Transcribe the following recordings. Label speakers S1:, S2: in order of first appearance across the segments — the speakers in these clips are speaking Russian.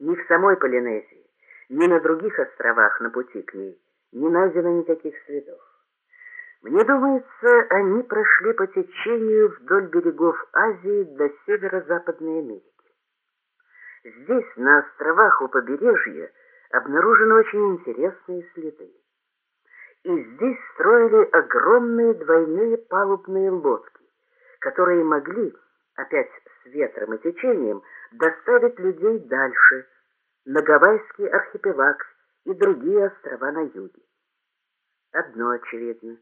S1: Ни в самой Полинезии, ни на других островах на пути к ней не найдено никаких следов. Мне думается, они прошли по течению вдоль берегов Азии до северо-западной Америки. Здесь, на островах у побережья, обнаружены очень интересные следы. И здесь строили огромные двойные палубные лодки, которые могли, опять с ветром и течением, доставить людей дальше, на Гавайский архипелаг и другие острова на юге. Одно очевидно.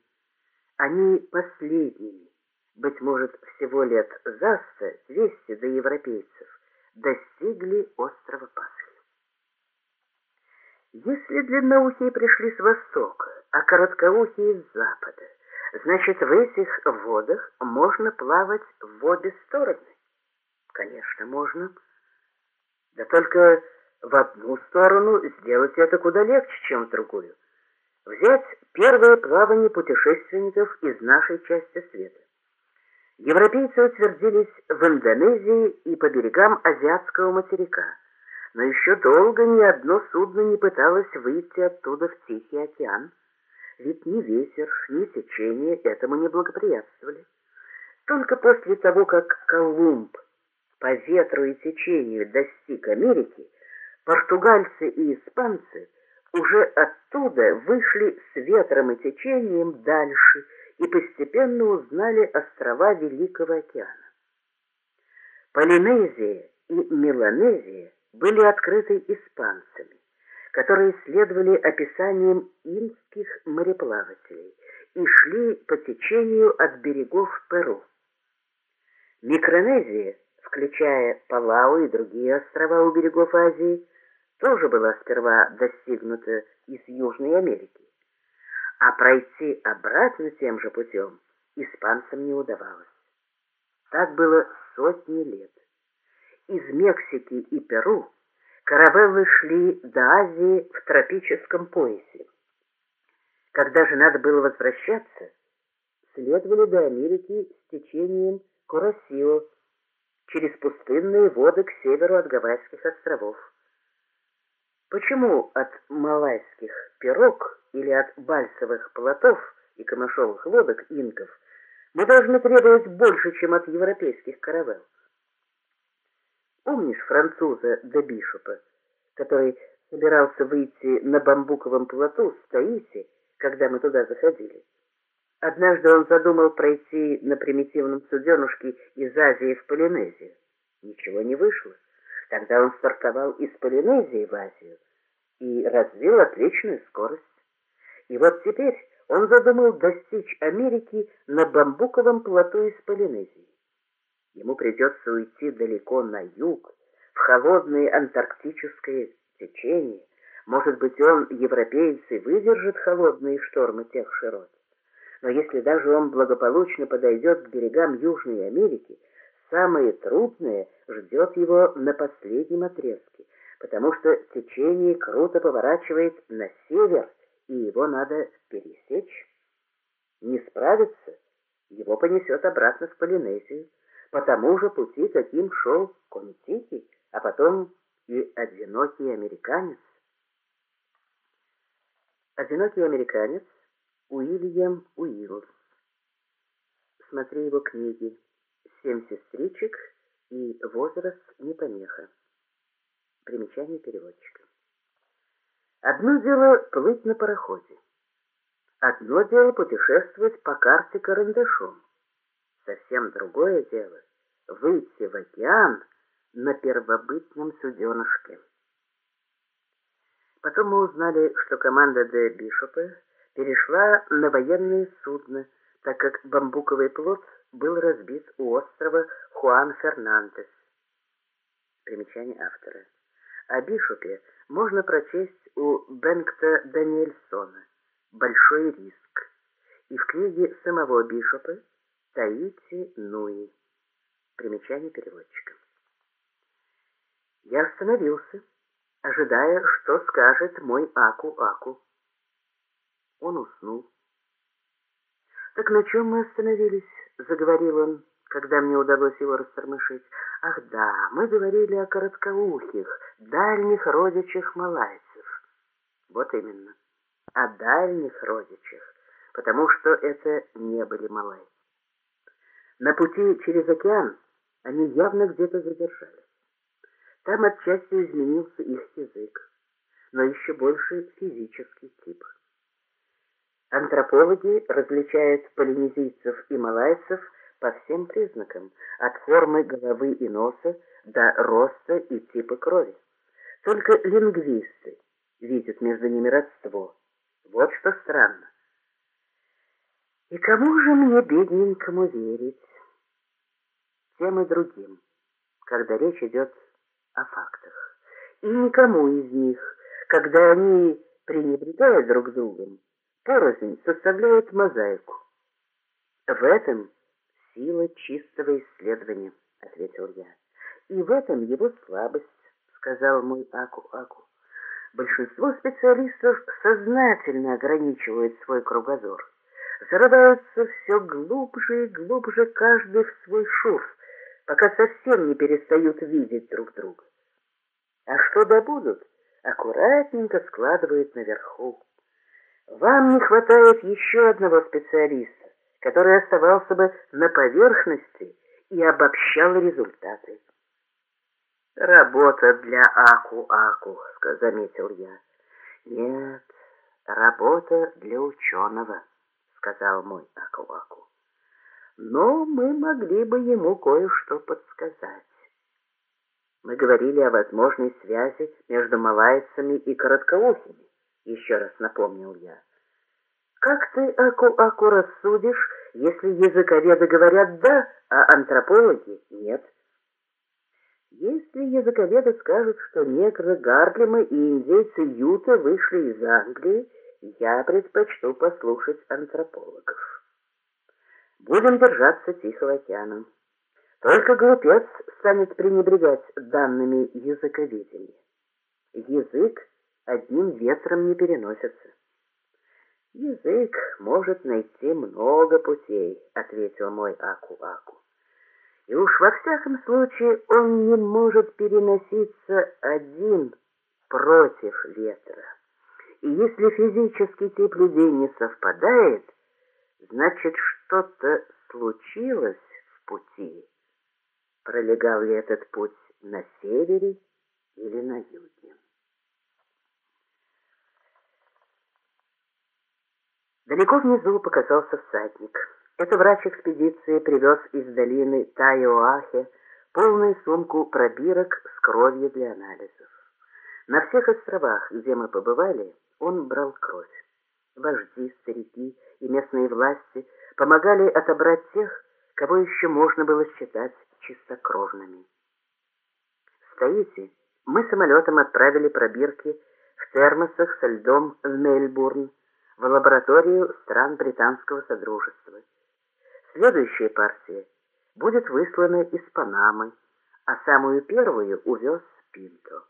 S1: Они последними, быть может, всего лет за сто, двести до европейцев, достигли острова Пасхи. Если длинноухие пришли с востока, а короткоухие с запада, значит, в этих водах можно плавать в обе стороны. Конечно, можно. Да только в одну сторону сделать это куда легче, чем в другую. Взять первое плавание путешественников из нашей части света. Европейцы утвердились в Индонезии и по берегам Азиатского материка, но еще долго ни одно судно не пыталось выйти оттуда в Тихий океан, ведь ни ветер, ни течение этому не благоприятствовали. Только после того, как Колумб по ветру и течению достиг Америки, португальцы и испанцы уже оттуда вышли с ветром и течением дальше – и постепенно узнали острова Великого океана. Полинезия и Меланезия были открыты испанцами, которые следовали описаниям инских мореплавателей и шли по течению от берегов Перу. Микронезия, включая Палау и другие острова у берегов Азии, тоже была сперва достигнута из Южной Америки а пройти обратно тем же путем испанцам не удавалось. Так было сотни лет. Из Мексики и Перу каравеллы шли до Азии в тропическом поясе. Когда же надо было возвращаться, следовали до Америки с течением Курасио через пустынные воды к северу от Гавайских островов. Почему от малайских пирог или от бальсовых плотов и камышовых лодок инков мы должны требовать больше, чем от европейских каравелл. Помнишь француза де Бишопа, который собирался выйти на бамбуковом плоту с Таити, когда мы туда заходили? Однажды он задумал пройти на примитивном суденушке из Азии в Полинезию. Ничего не вышло. Тогда он стартовал из Полинезии в Азию и развил отличную скорость. И вот теперь он задумал достичь Америки на бамбуковом плоту из Полинезии. Ему придется уйти далеко на юг, в холодное антарктическое течение. Может быть, он, европейцы, выдержит холодные штормы тех широт. Но если даже он благополучно подойдет к берегам Южной Америки, самое трудное ждет его на последнем отрезке, потому что течение круто поворачивает на север, и его надо пересечь. Не справится, его понесет обратно в Полинезию, по тому же пути, каким шел Контики, а потом и одинокий американец. Одинокий американец Уильям Уиллс. Смотри его книги «Семь сестричек» и «Возраст не помеха». Примечание переводчика. Одно дело плыть на пароходе. Одно дело путешествовать по карте карандашом. Совсем другое дело выйти в океан на первобытном суденышке. Потом мы узнали, что команда де Бишопа перешла на военное судно, так как бамбуковый плот был разбит у острова Хуан Фернандес. Примечание автора. О Бишопе можно прочесть у Бенгта Даниэльсона «Большой риск» и в книге самого Бишопа «Таити Нуи». Примечание переводчика. Я остановился, ожидая, что скажет мой Аку-Аку. Он уснул. «Так на чем мы остановились?» — заговорил он, когда мне удалось его растормошить. Ах да, мы говорили о короткоухих, дальних родичах малайцев. Вот именно, о дальних родичах, потому что это не были малайцы. На пути через океан они явно где-то задержались. Там отчасти изменился их язык, но еще больше физический тип. Антропологи различают полинезийцев и малайцев по всем признакам, от формы головы и носа до роста и типа крови. Только лингвисты видят между ними родство. Вот что странно. И кому же мне, бедненькому, верить? Тем и другим, когда речь идет о фактах. И никому из них, когда они пренебрегают друг другом, порознь составляют мозаику. В этом сила чистого исследования, ответил я. И в этом его слабость, сказал мой Аку-Аку. Большинство специалистов сознательно ограничивают свой кругозор, зарываются все глубже и глубже каждый в свой шурф, пока совсем не перестают видеть друг друга. А что добудут, аккуратненько складывают наверху. Вам не хватает еще одного специалиста, который оставался бы на поверхности и обобщал результаты. «Работа для Аку-Аку», — заметил я. «Нет, работа для ученого», — сказал мой Аку-Аку. «Но мы могли бы ему кое-что подсказать». Мы говорили о возможной связи между малайцами и короткоухими, еще раз напомнил я. Как ты, Аку-Аку, рассудишь, если языковеды говорят «да», а антропологи «нет»? Если языковеды скажут, что негры Гарлема и индейцы Юта вышли из Англии, я предпочту послушать антропологов. Будем держаться Тихого океана. Только глупец станет пренебрегать данными языковедения. Язык одним ветром не переносится. «Язык может найти много путей», — ответил мой Аку-Аку. «И уж во всяком случае он не может переноситься один против ветра. И если физический тип людей не совпадает, значит, что-то случилось в пути. Пролегал ли этот путь на севере или на юге? Далеко внизу показался всадник. Это врач экспедиции привез из долины Тайоахе полную сумку пробирок с кровью для анализов. На всех островах, где мы побывали, он брал кровь. Вожди, старики и местные власти помогали отобрать тех, кого еще можно было считать чистокровными. В Таити мы самолетом отправили пробирки в термосах со льдом в Мельбурн, в лабораторию стран Британского Содружества. Следующая партия будет выслана из Панамы, а самую первую увез Пинто.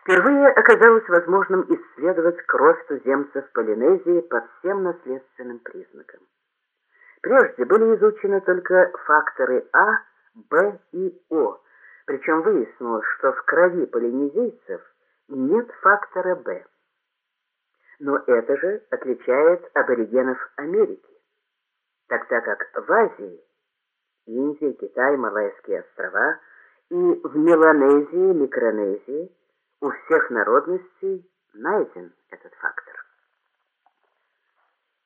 S1: Впервые оказалось возможным исследовать кровь туземцев Полинезии по всем наследственным признакам. Прежде были изучены только факторы А, Б и О, причем выяснилось, что в крови полинезийцев нет фактора Б. Но это же отличает аборигенов Америки, тогда как в Азии, Индия, Китай, Малайские острова и в Меланезии, Микронезии у всех народностей найден этот фактор.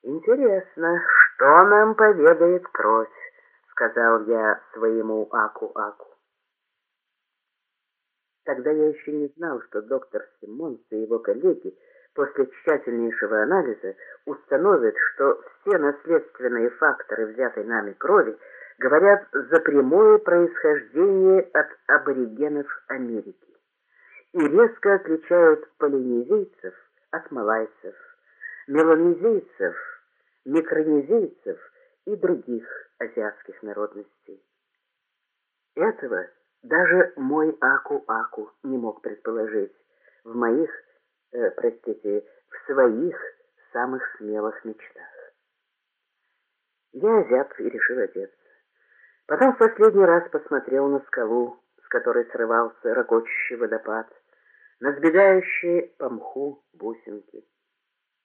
S1: Интересно, что нам поведает кровь, сказал я своему Аку-Аку. Тогда я еще не знал, что доктор Симонс и его коллеги после тщательнейшего анализа установят, что все наследственные факторы взятой нами крови говорят за прямое происхождение от аборигенов Америки и резко отличают полинезийцев от малайцев, меланезийцев, микронезийцев и других азиатских народностей. Этого даже мой Аку-Аку не мог предположить в моих простите, в своих самых смелых мечтах. Я озяб и решил одеться. Потом в последний раз посмотрел на скалу, с которой срывался ракочущий водопад, на сбегающие по мху бусинки.